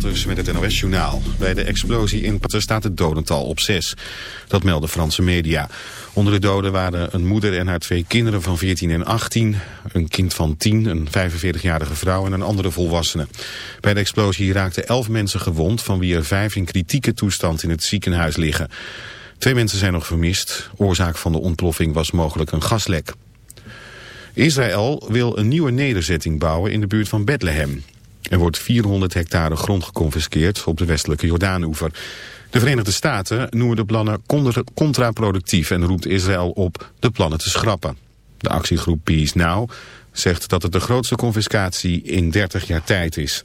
Walters met het NOS-journaal. Bij de explosie in Pater staat het dodental op zes. Dat melden Franse media. Onder de doden waren een moeder en haar twee kinderen van 14 en 18... een kind van 10, een 45-jarige vrouw en een andere volwassene. Bij de explosie raakten elf mensen gewond... van wie er vijf in kritieke toestand in het ziekenhuis liggen. Twee mensen zijn nog vermist. Oorzaak van de ontploffing was mogelijk een gaslek. Israël wil een nieuwe nederzetting bouwen in de buurt van Bethlehem. Er wordt 400 hectare grond geconfiskeerd op de westelijke Jordaanoever. De Verenigde Staten noemen de plannen contraproductief en roept Israël op de plannen te schrappen. De actiegroep Peace Now zegt dat het de grootste confiscatie in 30 jaar tijd is.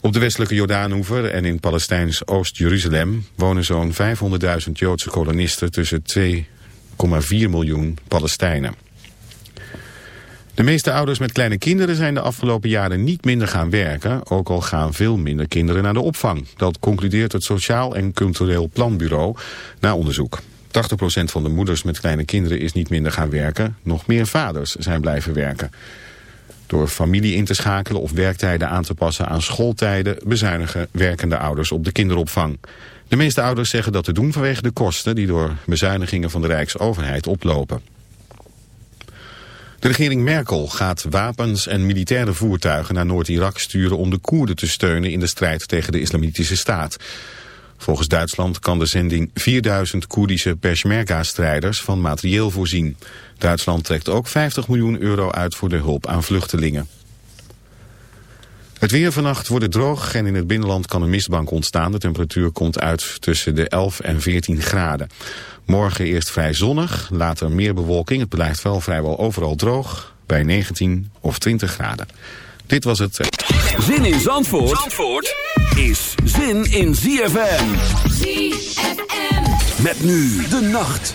Op de westelijke Jordaanoever en in Palestijns Oost-Jeruzalem wonen zo'n 500.000 Joodse kolonisten tussen 2,4 miljoen Palestijnen. De meeste ouders met kleine kinderen zijn de afgelopen jaren niet minder gaan werken, ook al gaan veel minder kinderen naar de opvang. Dat concludeert het Sociaal en Cultureel Planbureau na onderzoek. 80% van de moeders met kleine kinderen is niet minder gaan werken, nog meer vaders zijn blijven werken. Door familie in te schakelen of werktijden aan te passen aan schooltijden bezuinigen werkende ouders op de kinderopvang. De meeste ouders zeggen dat te doen vanwege de kosten die door bezuinigingen van de Rijksoverheid oplopen. De regering Merkel gaat wapens en militaire voertuigen naar Noord-Irak sturen om de Koerden te steunen in de strijd tegen de islamitische staat. Volgens Duitsland kan de zending 4000 Koerdische Peshmerga-strijders van materieel voorzien. Duitsland trekt ook 50 miljoen euro uit voor de hulp aan vluchtelingen. Het weer vannacht wordt het droog en in het binnenland kan een mistbank ontstaan. De temperatuur komt uit tussen de 11 en 14 graden. Morgen eerst vrij zonnig, later meer bewolking. Het blijft wel vrijwel overal droog, bij 19 of 20 graden. Dit was het... Zin in Zandvoort, Zandvoort is zin in ZFM. ZFM. Met nu de nacht.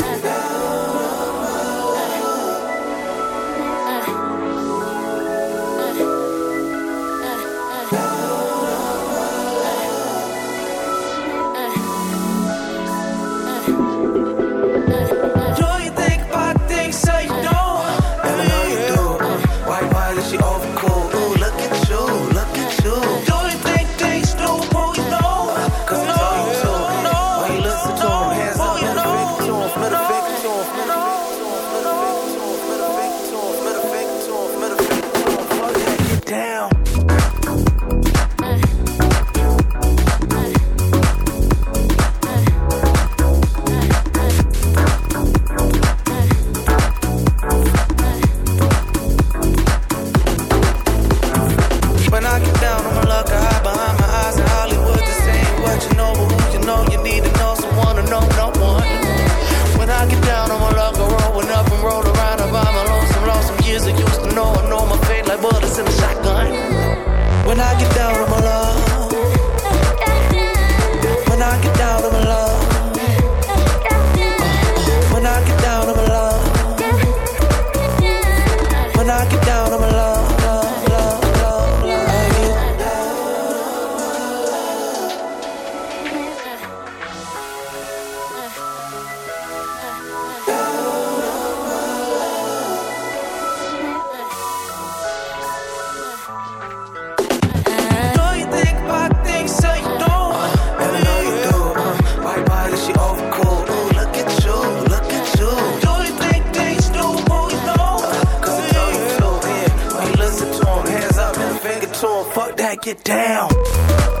Fuck that, get down.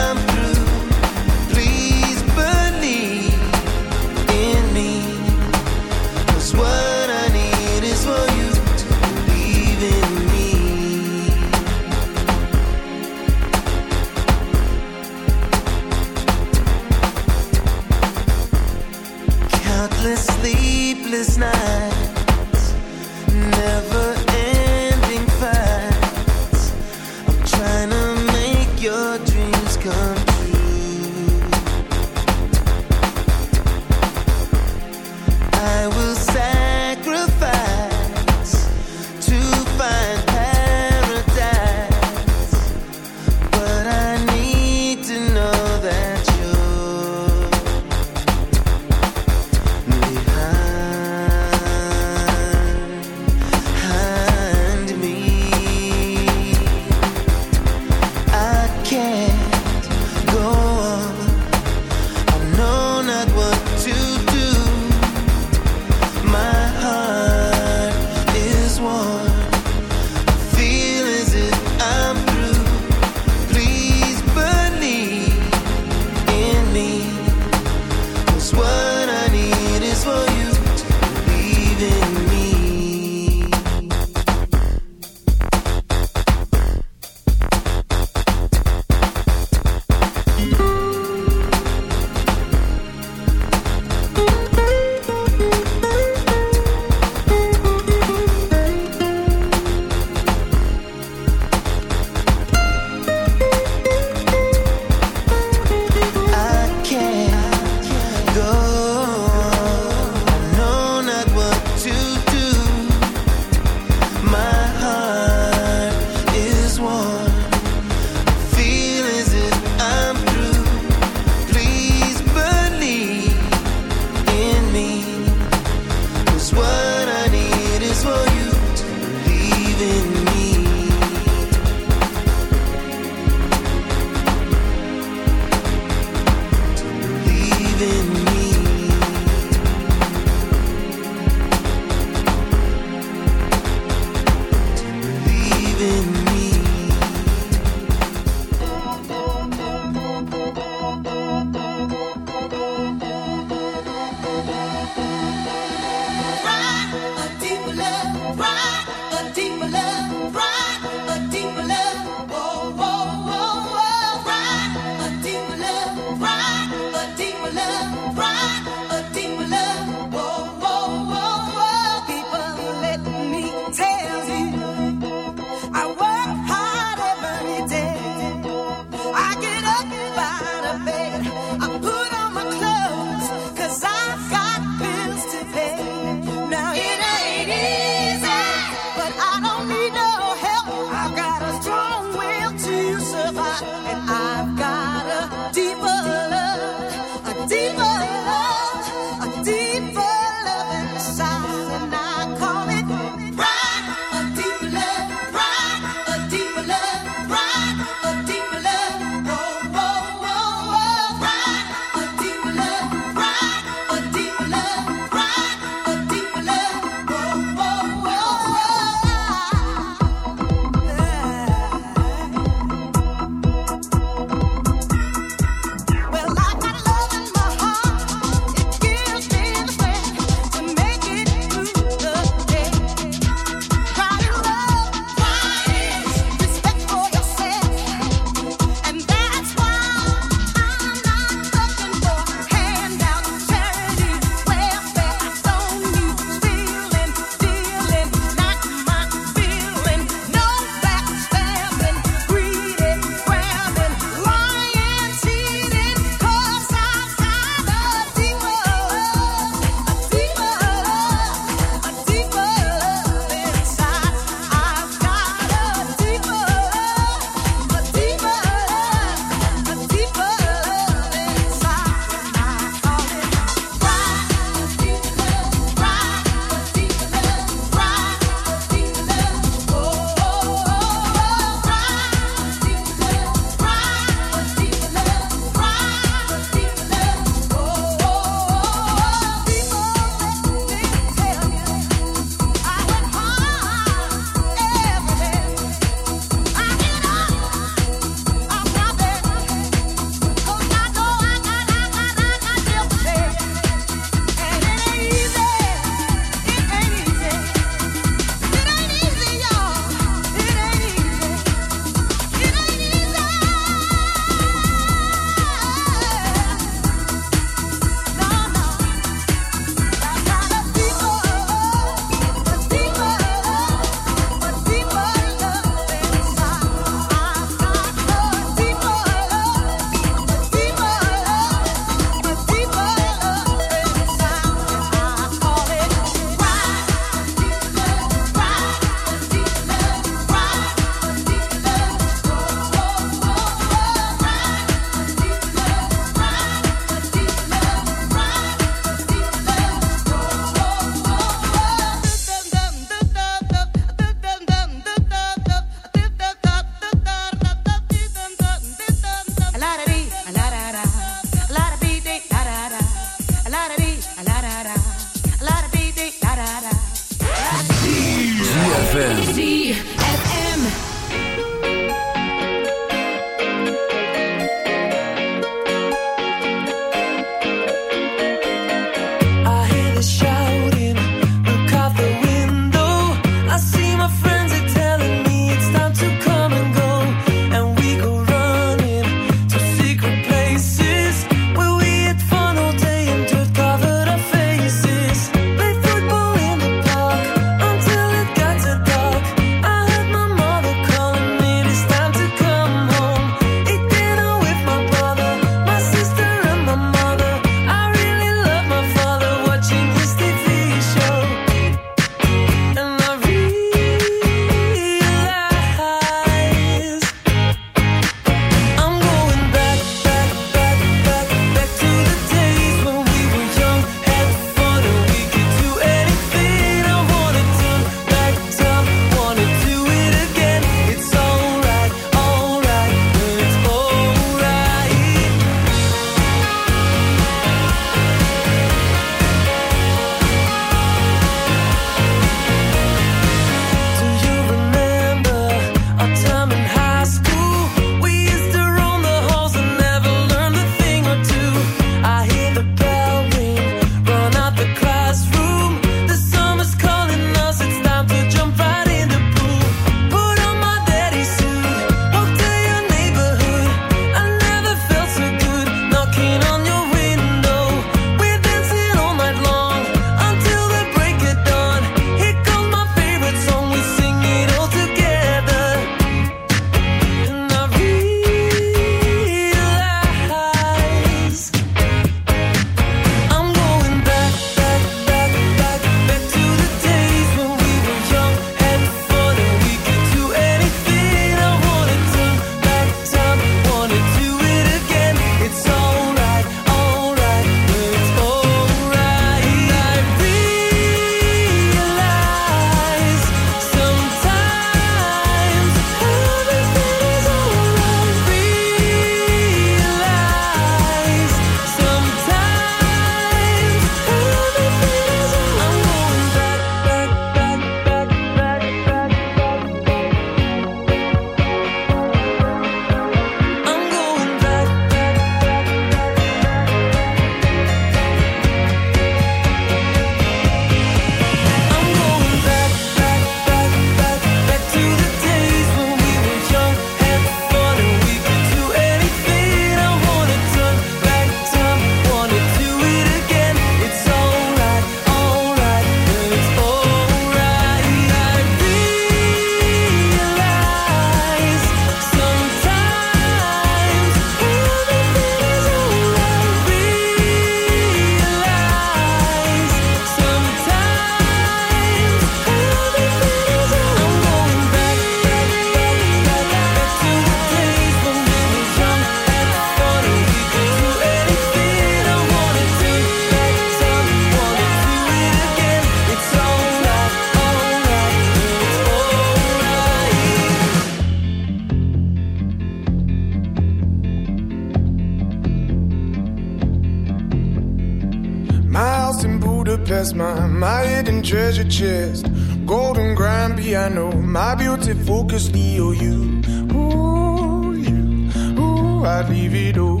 My beauty focus, EOU. Ooh, you, ooh, I'd leave it all.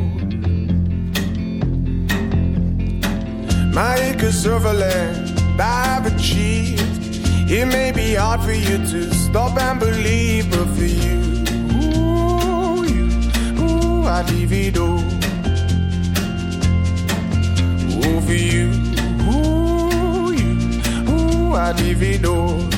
My acres of land I've achieved. It may be hard for you to stop and believe, but for you, ooh, you, ooh, I'd leave it all. Ooh, for you, ooh, you, ooh, I'd leave it all.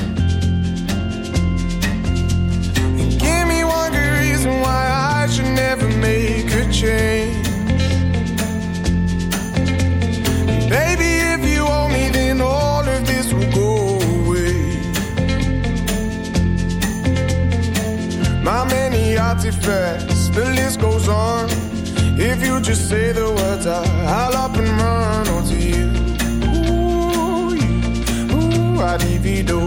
If you just say the words, I, I'll up and run onto you. Ooh, you, ooh, I'd divido.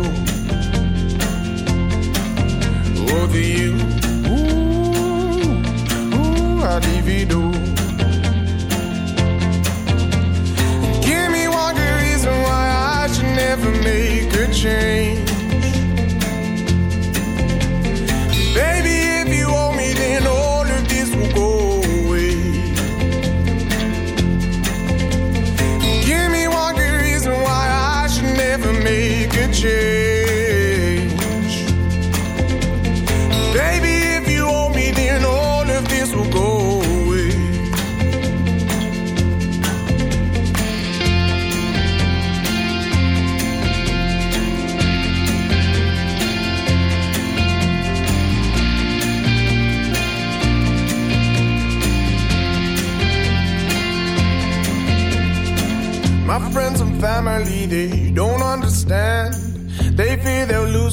Over you, ooh, ooh, I'd divido.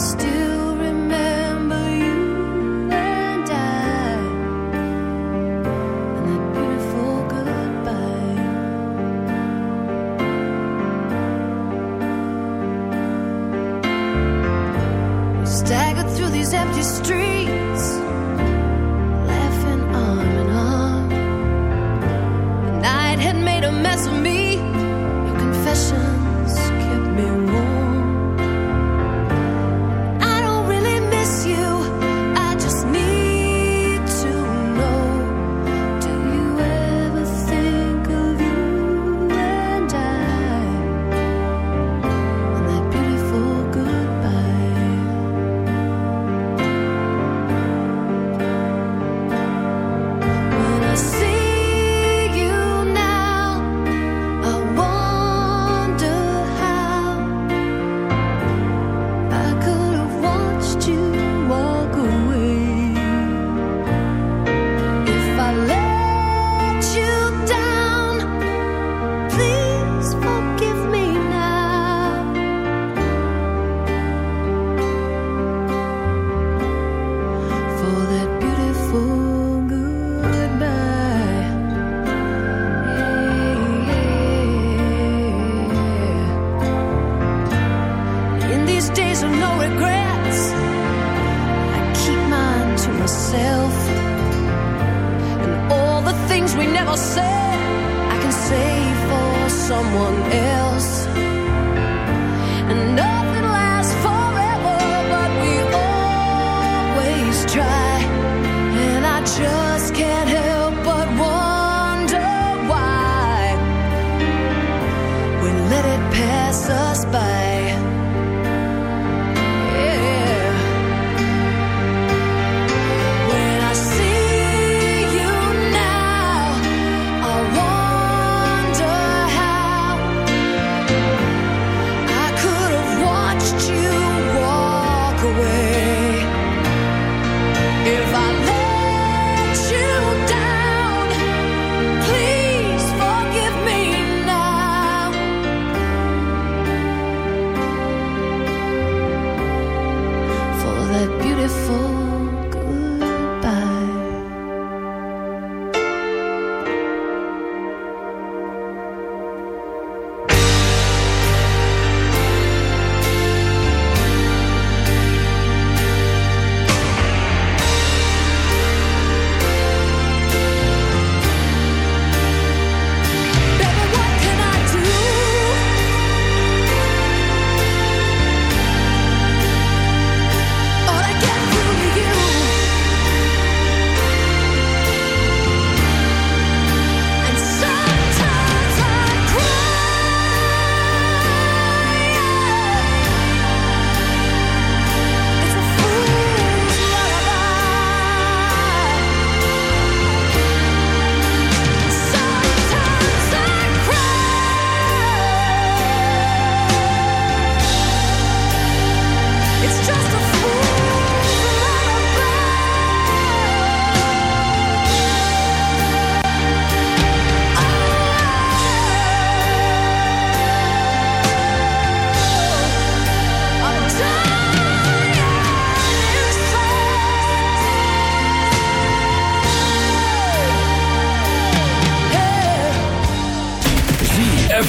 I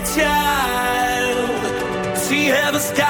child, she have a.